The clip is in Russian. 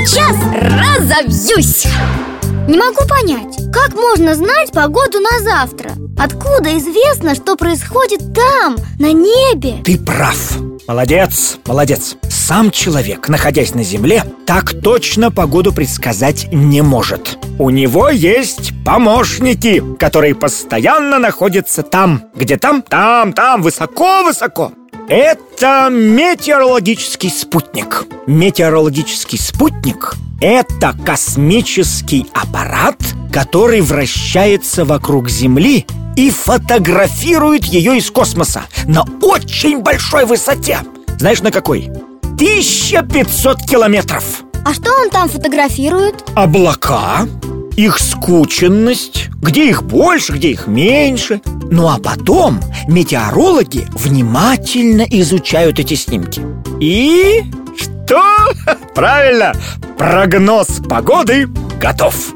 разобьюсь Не могу понять, как можно знать погоду на завтра? Откуда известно, что происходит там, на небе? Ты прав Молодец, молодец Сам человек, находясь на Земле, так точно погоду предсказать не может У него есть помощники, которые постоянно находятся там Где там? Там, там, высоко-высоко это метеорологический спутник Метеорологический спутник – это космический аппарат, который вращается вокруг Земли и фотографирует ее из космоса на очень большой высоте Знаешь, на какой? 1500 километров А что он там фотографирует? Облака, их скученность, где их больше, где их меньше Ну а потом метеорологи внимательно изучают эти снимки И что? Правильно, прогноз погоды готов